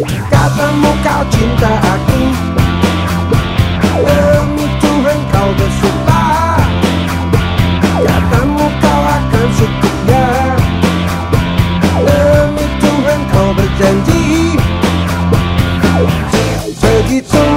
Katamu kau cinta aku. Demi Tuhan kau bersumpah. Katamu kau akan setia Demi Tuhan kau berjanji. Begitu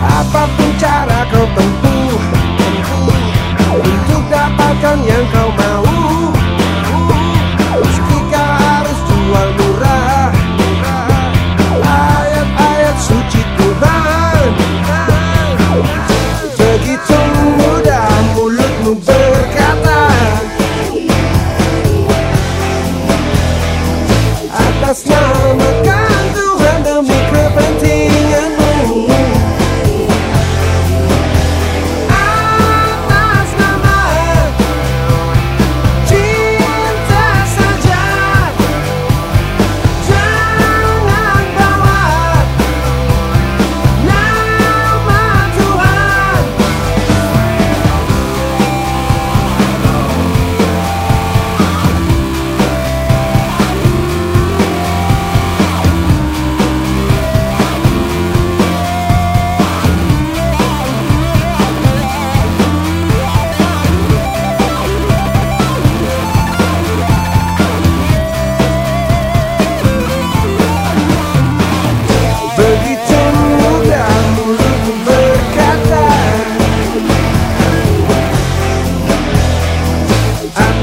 Apa pun cara kau tempuh Untuk dapatkan yang kau mau. Meski kau harus jual murah. Ayat-ayat suci Tuhan. Begitu mudah mulutmu berkata. Atas nama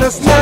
нас